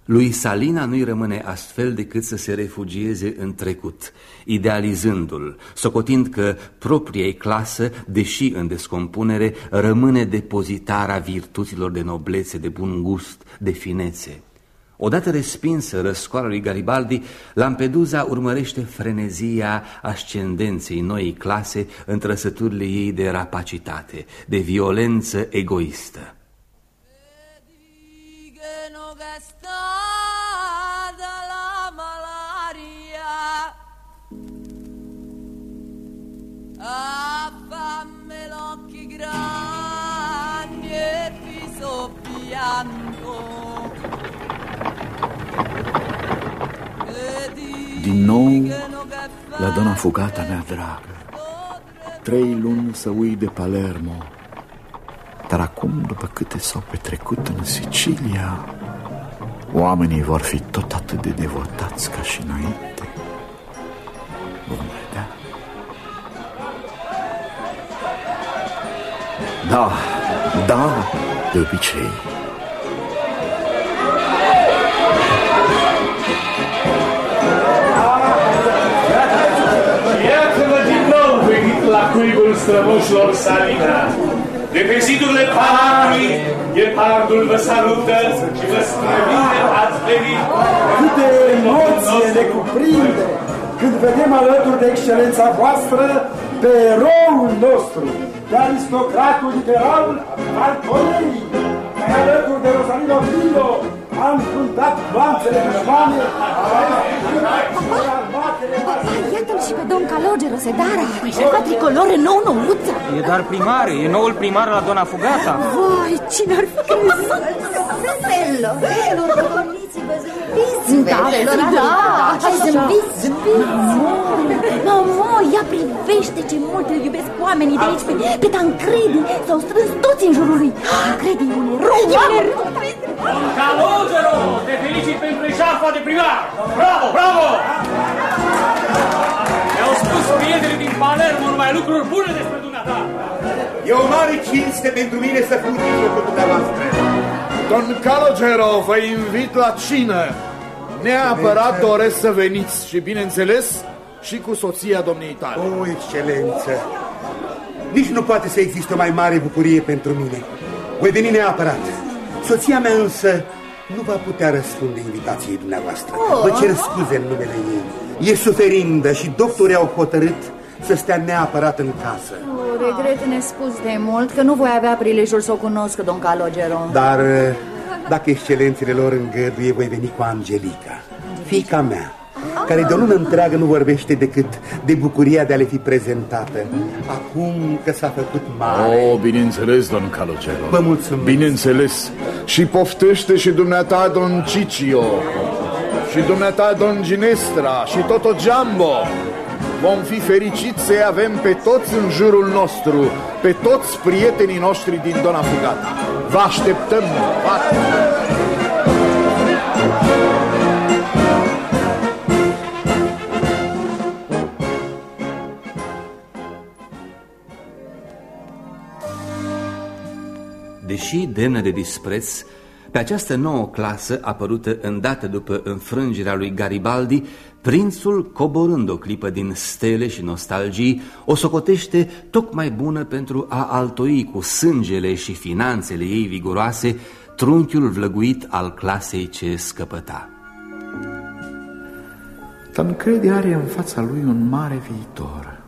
Lui Salina nu-i rămâne astfel decât să se refugieze în trecut, idealizându-l, socotind că propria clasă, deși în descompunere, rămâne depozitarea virtuților de noblețe, de bun gust, de finețe. Odată respinsă răscoala lui Garibaldi, Lampedusa urmărește frenezia ascendenței noii clase în trăsăturile ei de rapacitate, de violență egoistă. Affamme l'occhi grandi e viso bianco. Din nou, la donna fugata mea dragă, trei luni să ui de Palermo, dar acum, după câte s-au petrecut în Sicilia, oamenii vor fi tot atât de devotați ca și înainte. Vom vedea. Da, da, de obicei. Iată-mă din nou venit la cuibul strămoșilor Salina. De pe zidurile Palatului, Ghepardul vă salută și vă străvine ați venit. Câte emoție ne cuprinde când vedem alături de excelența voastră pe eroul nostru, de aristocratul liberal al Coreei, care alături de Rosalino Filo a înfruntat gloanțele dușmane, Iată-l și pe domn Calogero Sedara, șefa tricolore nou nouță. E doar primar, e noul primar la Dona Fugata. Vai, cine ar fi crezut? Bello, bello, dormiți-vă, zâmbiți, Da, bello, da, Hai, așa. zâmbiți, zâmbiți. Mamo, ia privește ce mult îl iubesc oamenii de aici pe, pe Tancredi. S-au strâns toți în jurul lui. Tancredi e un erou, e un erou. Calogero, te felicit pentru eșarfa de primar! Bravo, bravo! Mi-au spus prietenii din Palermo numai lucruri bune despre dumneata. E o mare cinste pentru mine să fiu din locul dumneavoastră. Don Calogero, vă invit la cină. Neapărat doresc să veniți și, bineînțeles, și cu soția domniei tale. O, excelență! Nici nu poate să existe o mai mare bucurie pentru mine. Voi veni neapărat. Soția mea însă nu va putea răspunde invitației dumneavoastră. Oh. Vă cer scuze în numele ei. E suferindă și doctorii au hotărât să stea neapărat în casă. O, regret nespus de mult că nu voi avea prilejul să o cunosc, domn Calogero. Dar eh, dacă excelențele lor îngăduie, voi veni cu Angelica, fiica mea, care de o lună întreagă nu vorbește decât de bucuria de a le fi prezentată. Acum că s-a făcut mare. Oh, bineînțeles, don Calogero. Vă mulțumesc. Bineînțeles. Și poftește și dumneata, don Cicio. Și dumneata, don Ginestra. Și Toto Jumbo. Vom fi fericiți să avem pe toți în jurul nostru, pe toți prietenii noștri din Dona Fugata. Vă așteptăm! Vă... Deși demnă de dispreț, pe această nouă clasă apărută îndată după înfrângerea lui Garibaldi, prințul, coborând o clipă din stele și nostalgii, o socotește tocmai bună pentru a altoi cu sângele și finanțele ei viguroase trunchiul vlăguit al clasei ce scăpăta. Tancredi are în fața lui un mare viitor.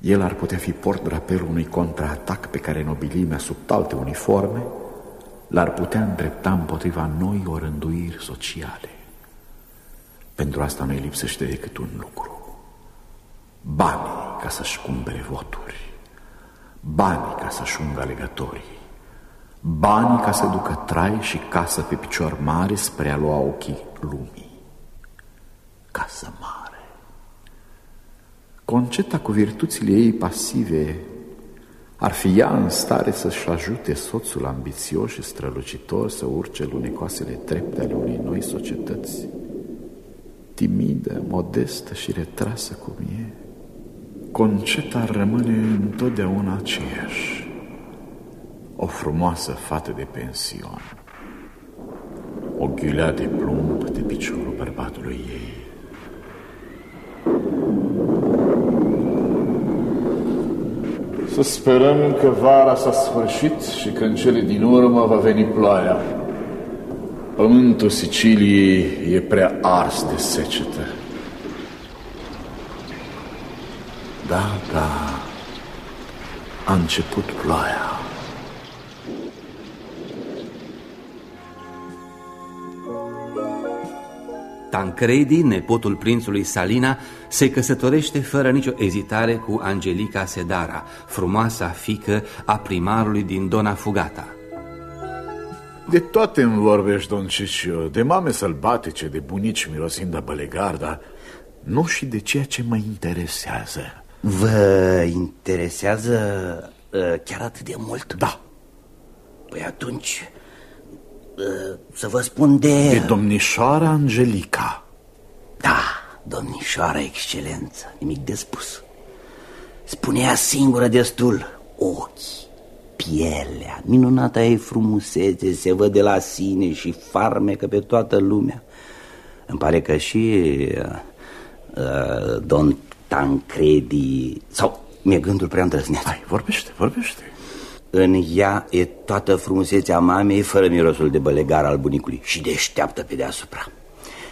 El ar putea fi port-drapelul unui contraatac pe care nobilimea sub alte uniforme l-ar putea îndrepta împotriva noi orânduiri sociale. Pentru asta nu-i lipsește decât un lucru. Banii ca să-și cumpere voturi. Banii ca să-și ungă alegătorii. Banii ca să ducă trai și casă pe picior mare spre a lua ochii lumii. Casă mare. Conceta cu virtuțile ei pasive ar fi ea în stare să-și ajute soțul ambițios și strălucitor să urce lunecoasele trepte ale unei noi societăți, timidă, modestă și retrasă cum e. Conceta ar rămâne întotdeauna aceeași, o frumoasă fată de pension, o ghiulea de plumb de piciorul bărbatului ei. Să sperăm că vara s-a sfârșit și că în cele din urmă va veni ploaia. Pământul Siciliei e prea ars de secetă. Da, da, a început ploaia. Tancredi, nepotul prințului Salina, se căsătorește fără nicio ezitare cu Angelica Sedara, frumoasa fică a primarului din Dona Fugata. De toate îmi vorbești, don Cicio, de mame sălbatice, de bunici mirosind a bălegarda, nu și de ceea ce mă interesează. Vă interesează uh, chiar atât de mult? Da. Păi atunci uh, să vă spun de... De domnișoara Angelica. Da, domnișoara excelență, nimic de spus. Spunea singură destul, ochii, pielea, minunata ei frumusețe se văd de la sine și farmecă pe toată lumea. Îmi pare că și uh, uh, Don Tancredi, sau mi-e gândul prea îndrăzneț. Hai, vorbește, vorbește. În ea e toată frumusețea mamei fără mirosul de bălegar al bunicului și deșteaptă pe deasupra.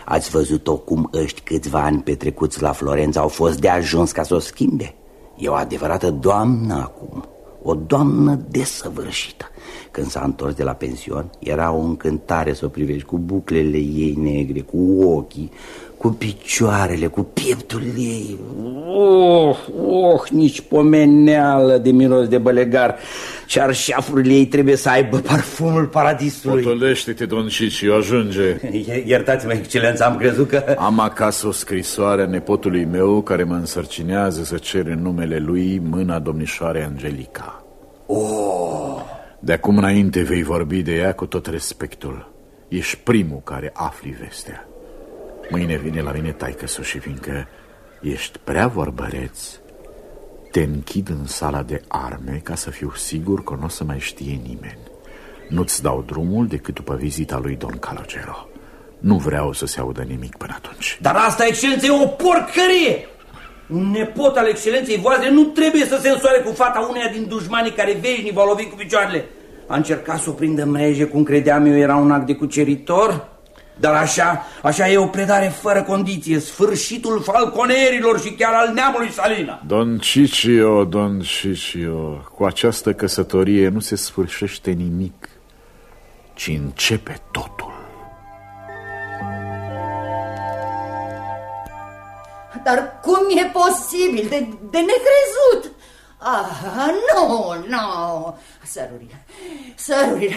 Ați văzut-o cum ăști câțiva ani petrecuți la Florența au fost de ajuns ca să o schimbe? E o adevărată doamnă acum, o doamnă desăvârșită. Când s-a întors de la pension, era o încântare să o privești cu buclele ei negre, cu ochii, cu picioarele, cu pieptul ei. Oh, oh, nici pomeneală de miros de bălegar. Și arșafurile ei trebuie să aibă parfumul paradisului. Potolește-te, Don Cici, ajunge. Iertați-mă, excelență, am crezut că... Am acasă o scrisoare a nepotului meu care mă însărcinează să cer în numele lui mâna domnișoarei Angelica. Oh! De acum înainte vei vorbi de ea cu tot respectul. Ești primul care afli vestea. Mâine vine la mine taică și fiindcă ești prea vorbăreț, te închid în sala de arme ca să fiu sigur că nu o să mai știe nimeni. Nu-ți dau drumul decât după vizita lui Don Calogero. Nu vreau să se audă nimic până atunci. Dar asta, excelență, e o porcărie! Un nepot al excelenței voastre nu trebuie să se însoare cu fata uneia din dușmanii care veșnic va lovi cu picioarele. A încercat să o prindă mreje cum credeam eu era un act de cuceritor, dar așa, așa e o predare fără condiție, sfârșitul falconerilor și chiar al neamului Salina. Don Cicio, Don Cicio, cu această căsătorie nu se sfârșește nimic, ci începe totul. Dar cum e posibil de, de necrezut? Ah, nu, nu, sărurile, sărurile,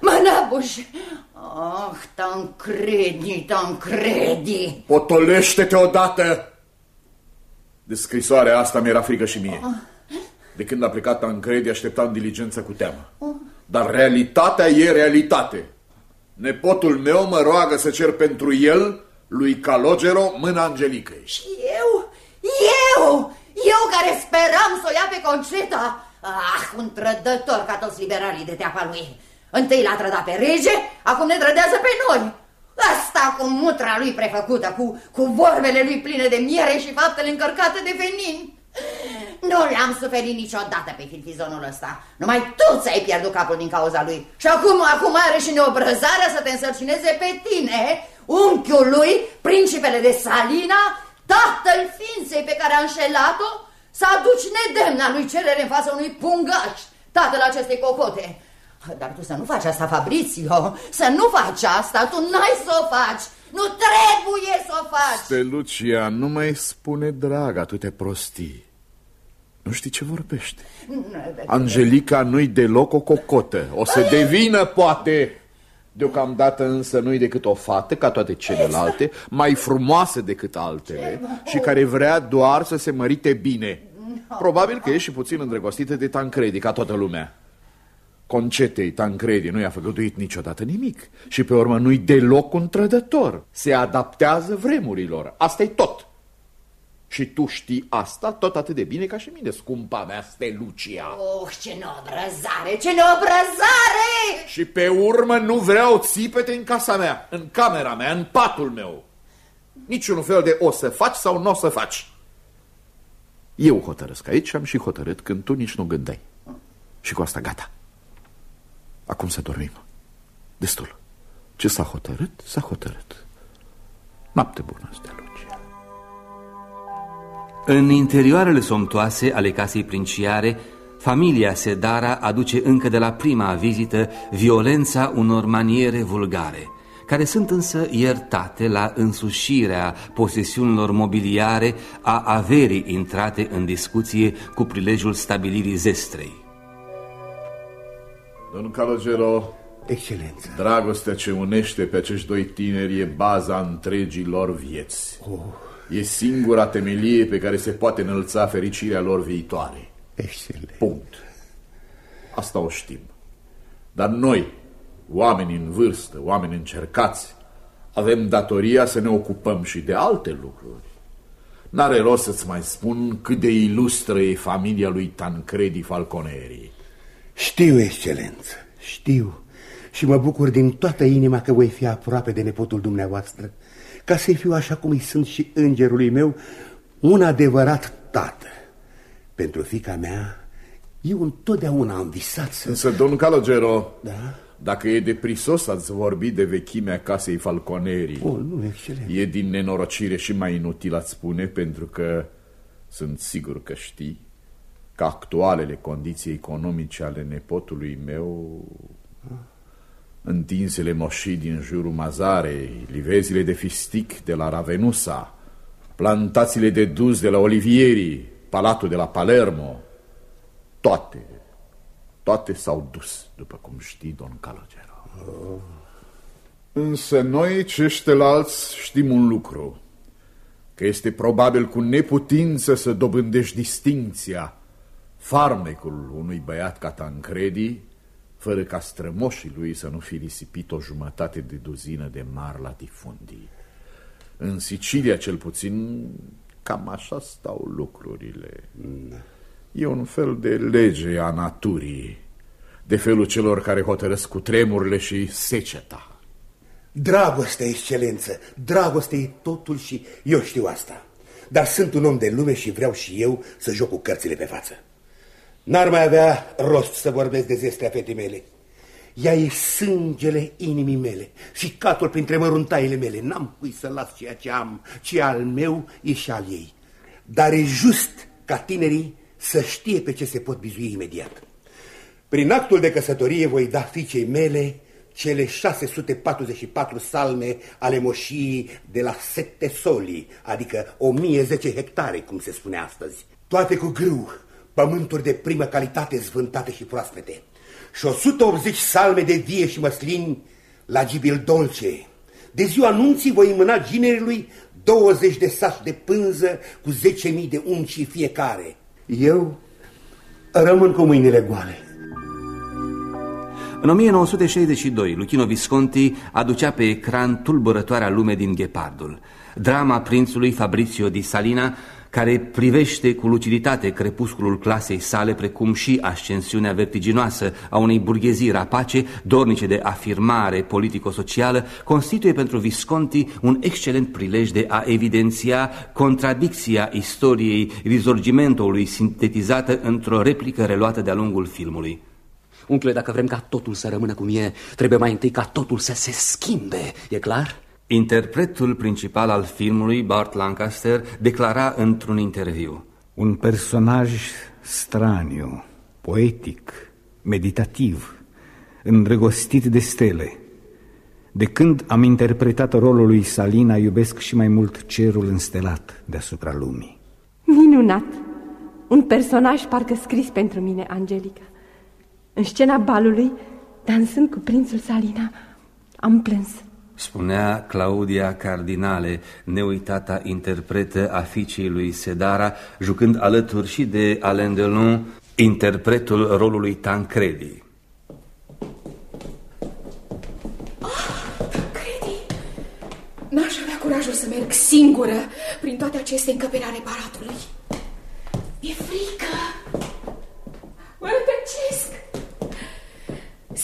mănabuș, ah, Tancredi, Tancredi. Potolește-te odată! De scrisoarea asta mi-era frică și mie. De când a plecat Tancredi, așteptam diligența cu teamă. Dar realitatea e realitate. Nepotul meu mă roagă să cer pentru el, lui Calogero, mâna Angelicăi. Și eu, eu, eu care speram să o ia pe conceta. Ah, un trădător ca toți liberalii de teapa lui. Întâi l-a trădat pe rege, acum ne trădează pe noi. Asta cu mutra lui prefăcută, cu, cu vorbele lui pline de miere și faptele încărcate de venin. Nu l-am suferit niciodată pe filfizonul ăsta. Numai tu ți-ai pierdut capul din cauza lui. Și acum, acum are și neobrăzarea să te însărcineze pe tine, unchiul lui, principele de Salina, tatăl ființei pe care a înșelat-o, să aduci nedemna lui cerere în fața unui pungaș, tatăl acestei cocote. Dar tu să nu faci asta, Fabrizio, să nu faci asta, tu n-ai să o faci, nu trebuie să o faci. Stelucia, nu mai spune drag atâtea prostii. Nu știi ce vorbește. Angelica nu-i deloc o cocotă. O să devină, poate, Deocamdată însă nu-i decât o fată, ca toate celelalte, mai frumoasă decât altele și care vrea doar să se mărite bine. Probabil că e și puțin îndrăgostită de Tancredi, ca toată lumea. Concetei Tancredi nu i-a făgăduit niciodată nimic și pe urmă nu-i deloc un trădător. Se adaptează vremurilor. asta e tot. Și tu știi asta tot atât de bine ca și mine, scumpa mea Stelucia. Oh, ce neobrăzare, ce neobrăzare! Și pe urmă nu vreau țipete în casa mea, în camera mea, în patul meu. Niciun fel de o să faci sau nu o să faci. Eu hotărăsc aici și am și hotărât când tu nici nu gândeai. Și cu asta gata. Acum să dormim. Destul. Ce s-a hotărât, s-a hotărât. Noapte bună, Stelu. În interioarele somptoase ale casei princiare, familia Sedara aduce încă de la prima vizită violența unor maniere vulgare, care sunt însă iertate la însușirea posesiunilor mobiliare a averii intrate în discuție cu prilejul stabilirii zestrei. Domnul Calogero, Excelență. Dragostea ce unește pe acești doi tineri e baza întregii lor vieți. Oh. E singura temelie pe care se poate înălța fericirea lor viitoare. Excelent. Punct. Asta o știm. Dar noi, oameni în vârstă, oameni încercați, avem datoria să ne ocupăm și de alte lucruri. N-are rost să-ți mai spun cât de ilustră e familia lui Tancredi Falconeri. Știu, excelență, știu. Și mă bucur din toată inima că voi fi aproape de nepotul dumneavoastră ca să fiu așa cum îi sunt și îngerului meu, un adevărat tată. Pentru fica mea, Eu întotdeauna am visat să... Însă, domnul Calogero, Da? dacă e de prisos ați vorbit de vechimea casei Falconerii. Oh, nu, excelent. E din nenorocire și mai inutil ați spune, pentru că sunt sigur că știi că actualele condiții economice ale nepotului meu, întinsele moșii din jurul Mazarei, livezile de fistic de la Ravenusa, plantațiile de duz de la Olivieri, palatul de la Palermo, toate, toate s-au dus, după cum știi, don Calogero. Însă noi, ceștilalți, știm un lucru, că este probabil cu neputință să dobândești distinția, farmecul unui băiat ca Tancredi, fără ca strămoșii lui să nu fi risipit o jumătate de duzină de mari latifundii. În Sicilia, cel puțin, cam așa stau lucrurile. E un fel de lege a naturii, de felul celor care hotărăsc cu tremurile și seceta. Dragoste, excelență, dragoste e totul și eu știu asta. Dar sunt un om de lume și vreau și eu să joc cu cărțile pe față. N-ar mai avea rost să vorbesc de zestrea fetei mele. Ea e sângele inimii mele, ficatul printre măruntaile mele. N-am cui să las ceea ce am, ce al meu e și al ei. Dar e just ca tinerii să știe pe ce se pot bizui imediat. Prin actul de căsătorie voi da fiicei mele cele 644 salme ale moșii de la Sette Soli, adică 1010 hectare, cum se spune astăzi. Toate cu grâu, pământuri de primă calitate zvântate și proaspete. Și 180 salme de vie și măslini la Gibil Dolce. De ziua anunții voi înmâna ginerului 20 de saci de pânză cu 10.000 de unci fiecare. Eu rămân cu mâinile goale. În 1962, Luchino Visconti aducea pe ecran tulburătoarea lume din Ghepardul, drama prințului Fabrizio di Salina, care privește cu luciditate crepusculul clasei sale, precum și ascensiunea vertiginoasă a unei burghezii rapace, dornice de afirmare politico-socială, constituie pentru Visconti un excelent prilej de a evidenția contradicția istoriei risorgimentului sintetizată într-o replică reluată de-a lungul filmului. Uncle, dacă vrem ca totul să rămână cum e, trebuie mai întâi ca totul să se schimbe, e clar? Interpretul principal al filmului, Bart Lancaster, declara într-un interviu. Un personaj straniu, poetic, meditativ, îndrăgostit de stele. De când am interpretat rolul lui Salina, iubesc și mai mult cerul înstelat deasupra lumii. Minunat! Un personaj parcă scris pentru mine, Angelica. În scena balului, dansând cu prințul Salina, am plâns. Spunea Claudia Cardinale, neuitata interpretă a fiicei lui Sedara, jucând alături și de Alain Delon, interpretul rolului Tancredi. N-aș avea curajul să merg singură prin toate aceste încăperi ale palatului. Mi-e frică. Mă rătăcesc.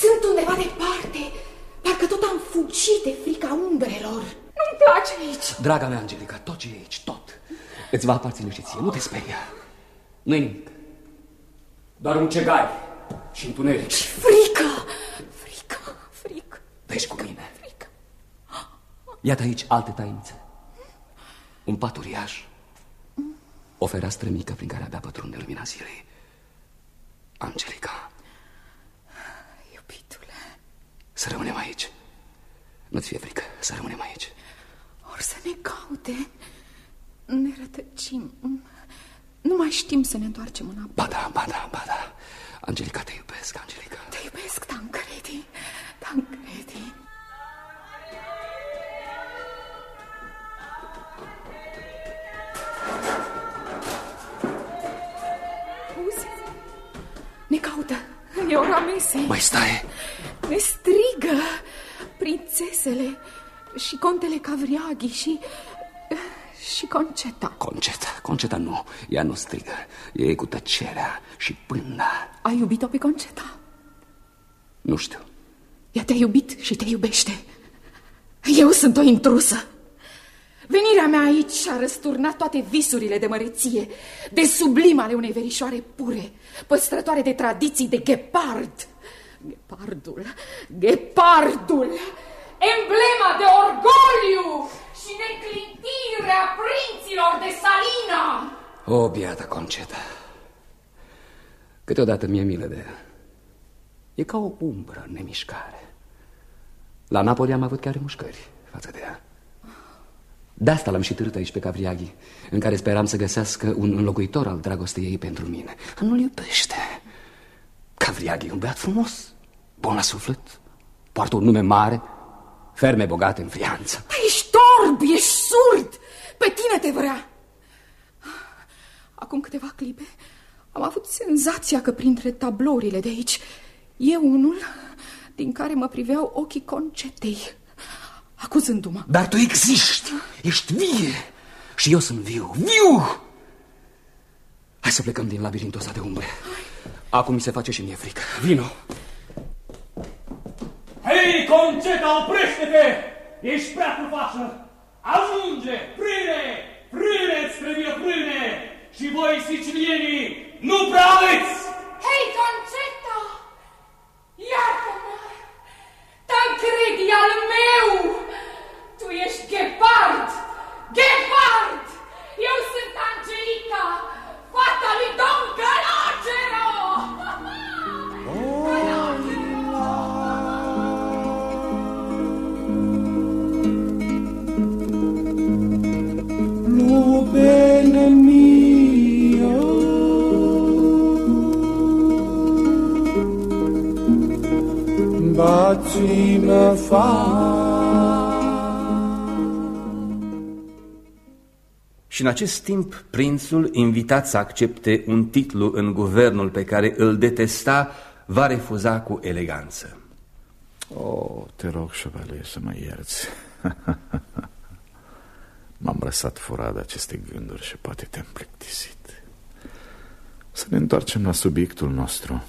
Sunt undeva departe. Parcă tot am fugit de frica umbrelor. Nu-mi place aici. Draga mea, Angelica, tot ce e aici, tot, îți va aparține și ție, nu te speria. nu e nimic. Doar un cegai și întuneric. Frică! Frică! Frică! Vezi cu mine. Iată aici alte tainițe. Un pat uriaș. O fereastră mică prin care abia pătrunde lumina zilei. Angelica. Să rămânem aici. Nu-ți fie frică, să rămânem aici. Or să ne caute. Ne rătăcim. Nu mai știm să ne întoarcem înapoi. Ba da, ba da, ba da. Angelica, te iubesc, Angelica. Te iubesc, Tancredi. Tancredi. Auzi? Ne caută. E ora mesei. Mai stai. Contele Cavriaghi și... și Conceta. Conceta, Conceta nu, ea nu strigă. E cu tăcerea și pânda. Ai iubit-o pe Conceta? Nu știu. Ea te-a iubit și te iubește. Eu sunt o intrusă. Venirea mea aici a răsturnat toate visurile de măreție, de sublim ale unei verișoare pure, păstrătoare de tradiții de ghepard. Ghepardul, ghepardul, emblema de orgoliu și neclintire a prinților de Salina. O, biata Conceta, câteodată mi-e milă de ea. E ca o umbră în nemișcare. La Napoli am avut chiar mușcări față de ea. De asta l-am și târât aici pe Cavriaghi, în care speram să găsească un înlocuitor al dragostei ei pentru mine. Nu-l iubește. Cavriaghi e un băiat frumos, bun la suflet, poartă un nume mare, ferme bogate în frianță. Ești orb, ești surd, pe tine te vrea. Acum câteva clipe am avut senzația că printre tablourile de aici e unul din care mă priveau ochii concetei, acuzându-mă. Dar tu existi, ești vie și eu sunt viu, viu! Hai să plecăm din labirintul ăsta de umbre. Acum mi se face și mie frică. Vino! Hei, Conceta, oprește-te! Ești prea trufașă! Ajunge! Și în acest timp, prințul, invitat să accepte un titlu în guvernul pe care îl detesta, va refuza cu eleganță. Oh, te rog, șevalier, să mă ierți. M-am lăsat furat de aceste gânduri și poate te-am plictisit. Să ne întoarcem la subiectul nostru.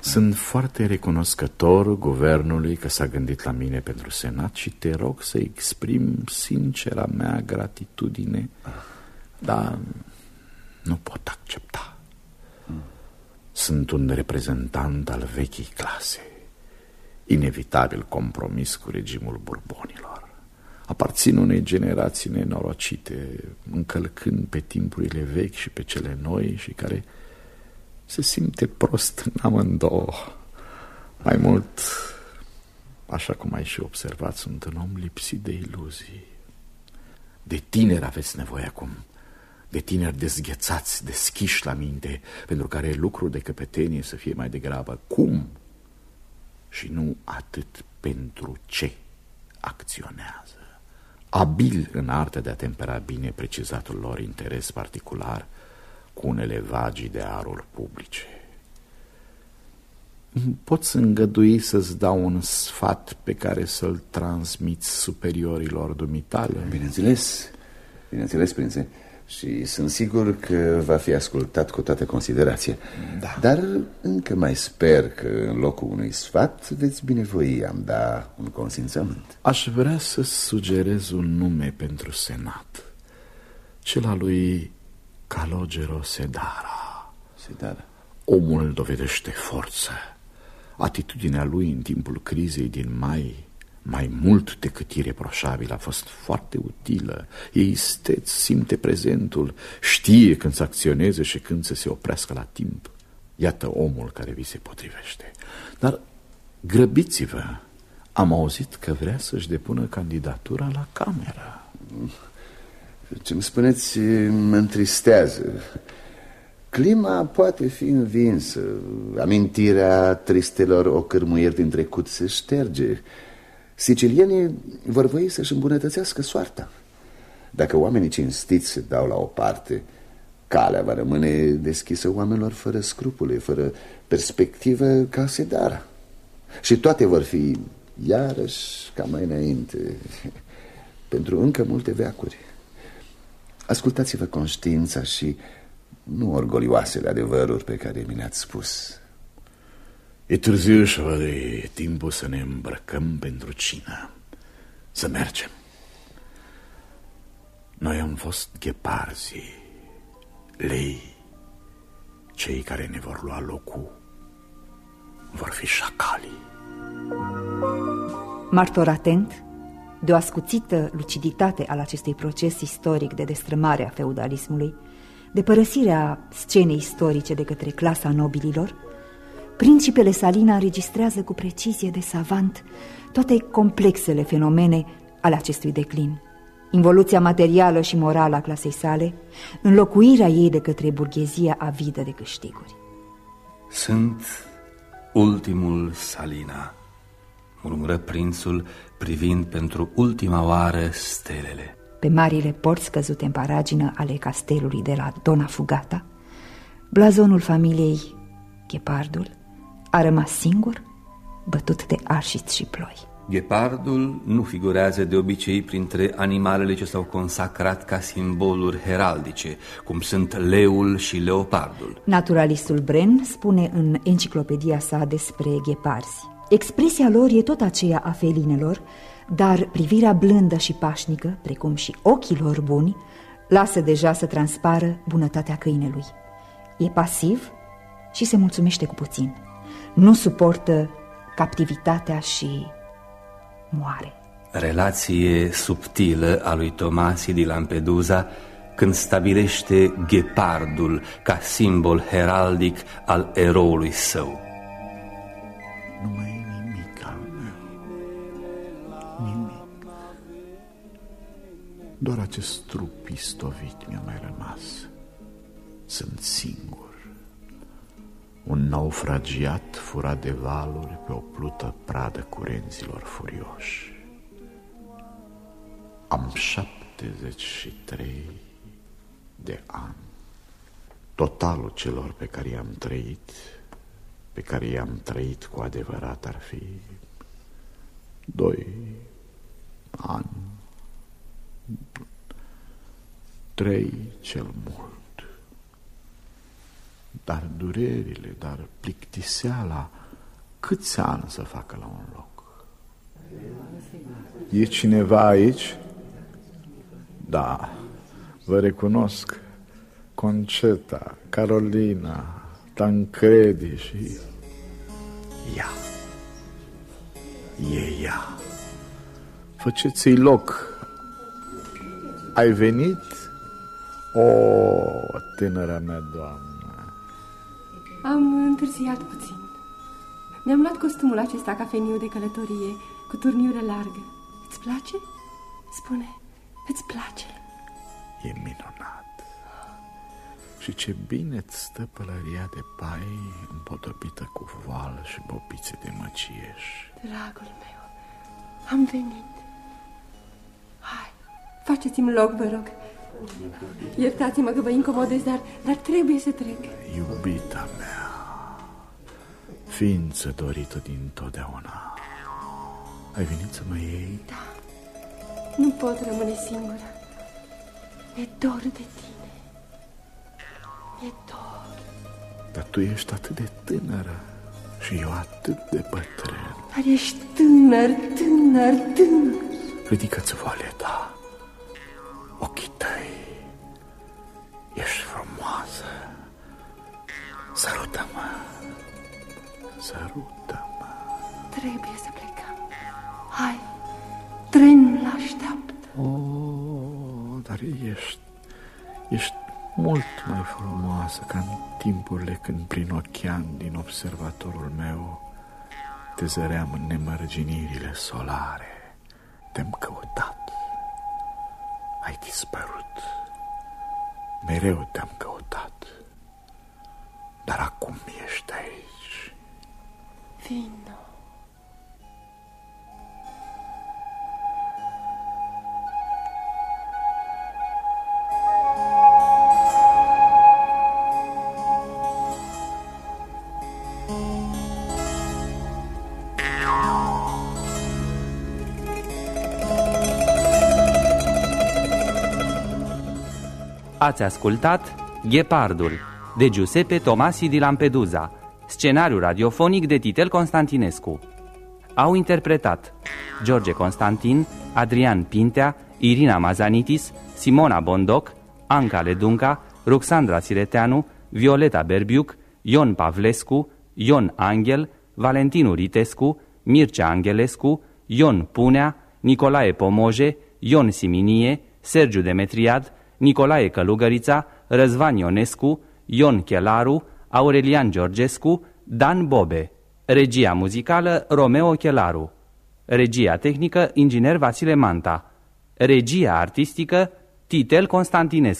Sunt foarte recunoscător guvernului că s-a gândit la mine pentru senat și te rog să exprim sincera mea gratitudine, dar nu pot accepta. Sunt un reprezentant al vechii clase, inevitabil compromis cu regimul burbonilor. Aparțin unei generații nenorocite, încălcând pe timpurile vechi și pe cele noi și care se simte prost în amândouă. Mai mult, așa cum ai și observat, sunt un om lipsit de iluzii. De tineri aveți nevoie acum, de tineri dezghețați, deschiși la minte, pentru care lucrul de căpetenie să fie mai degrabă cum și nu atât pentru ce acționează. Abil în artea de a tempera bine precizatul lor interes particular cu unele vagi idealuri publice. Poți îngădui să-ți dau un sfat pe care să-l transmiți superiorilor dumitale? Bineînțeles, bineînțeles, prințe. Și sunt sigur că va fi ascultat cu toată considerație. Da. Dar încă mai sper că în locul unui sfat veți binevoi am da un consimțământ. Aș vrea să sugerez un nume pentru senat. Cel al lui Calogero Sedara. Sedara. Omul dovedește forță. Atitudinea lui în timpul crizei din mai, mai mult decât ireproșabil, a fost foarte utilă. E isteț, simte prezentul, știe când să acționeze și când să se oprească la timp. Iată omul care vi se potrivește. Dar grăbiți-vă, am auzit că vrea să-și depună candidatura la cameră. Ce-mi spuneți mă întristează. Clima poate fi învinsă, amintirea tristelor ocârmuieri din trecut se șterge. Sicilienii vor voi să-și îmbunătățească soarta. Dacă oamenii cinstiți se dau la o parte, calea va rămâne deschisă oamenilor fără scrupule, fără perspectivă ca sedara. Și toate vor fi iarăși ca mai înainte, pentru încă multe veacuri. Ascultați-vă conștiința și nu orgolioasele adevăruri pe care mi le-ați spus. E târziu și e timpul să ne îmbrăcăm pentru cină. Să mergem. Noi am fost gheparzii, lei, cei care ne vor lua locul vor fi șacalii. Martor atent, de o ascuțită luciditate al acestui proces istoric de destrămare a feudalismului, de părăsirea scenei istorice de către clasa nobililor, principele Salina înregistrează cu precizie de savant toate complexele fenomene ale acestui declin. Involuția materială și morală a clasei sale, înlocuirea ei de către burghezia avidă de câștiguri. Sunt ultimul Salina, murmură prințul privind pentru ultima oară stelele. Pe marile porți căzute în paragină ale castelului de la Dona Fugata, blazonul familiei Ghepardul a rămas singur, bătut de arșiți și ploi. Ghepardul nu figurează de obicei printre animalele ce s-au consacrat ca simboluri heraldice, cum sunt leul și leopardul. Naturalistul Bren spune în enciclopedia sa despre gheparzi. Expresia lor e tot aceea a felinelor, dar privirea blândă și pașnică, precum și ochii lor buni, lasă deja să transpară bunătatea câinelui. E pasiv și se mulțumește cu puțin. Nu suportă captivitatea și moare. Relație subtilă a lui Tomasi di Lampedusa când stabilește ghepardul ca simbol heraldic al eroului său. Nu Doar acest trup istovit mi-a mai rămas. Sunt singur. Un naufragiat furat de valuri pe o plută pradă curenților furioși. Am 73 de ani. Totalul celor pe care i-am trăit, pe care i-am trăit cu adevărat ar fi doi ani, trei cel mult. Dar durerile, dar plictiseala, câți ani să facă la un loc? E cineva aici? Da, vă recunosc. Conceta, Carolina, Tancredi și... Ea. E ea. Faceți-i loc. Ai venit? O, tânăra mea doamnă. Am întârziat puțin. Mi-am luat costumul acesta cafeniu de călătorie, cu turniură largă. Îți place? Spune, îți place? E minunat. Și ce bine îți stă pălăria de pai împodobită cu voală și bobițe de măcieș. Dragul meu, am venit. Hai, faceți-mi loc, vă rog. Iertați-mă că vă incomodez, dar, dar trebuie să trec. Iubita mea, ființă dorită din totdeauna, ai venit să mă iei? Da, nu pot rămâne singură. Mi-e dor de tine. Mi-e dor. Dar tu ești atât de tânără și eu atât de bătrân. Dar ești tânăr, tânăr, tânăr. Ridică-ți voleta, ochii tăi, ești frumoasă. Sărută-mă, sărută-mă. Trebuie să plecăm. Hai, trenul așteaptă. Oh, dar ești, ești mult mai frumoasă ca în timpurile când prin ochean din observatorul meu te zăream în nemărginirile solare. Te-am căutat. Ai dispărut. Mereu te-am căutat. Dar acum ești aici. Vino. Ați ascultat Ghepardul de Giuseppe Tomasi di Lampedusa, scenariu radiofonic de Titel Constantinescu. Au interpretat George Constantin, Adrian Pintea, Irina Mazanitis, Simona Bondoc, Anca Ledunca, Ruxandra Sireteanu, Violeta Berbiuc, Ion Pavlescu, Ion Angel, Valentinu Ritescu, Mircea Angelescu, Ion Punea, Nicolae Pomoje, Ion Siminie, Sergiu Demetriad, Nicolae Călugărița, Răzvan Ionescu, Ion Chelaru, Aurelian Georgescu, Dan Bobe. Regia muzicală Romeo Chelaru. Regia tehnică Inginer Vasile Manta. Regia artistică Titel Constantinescu.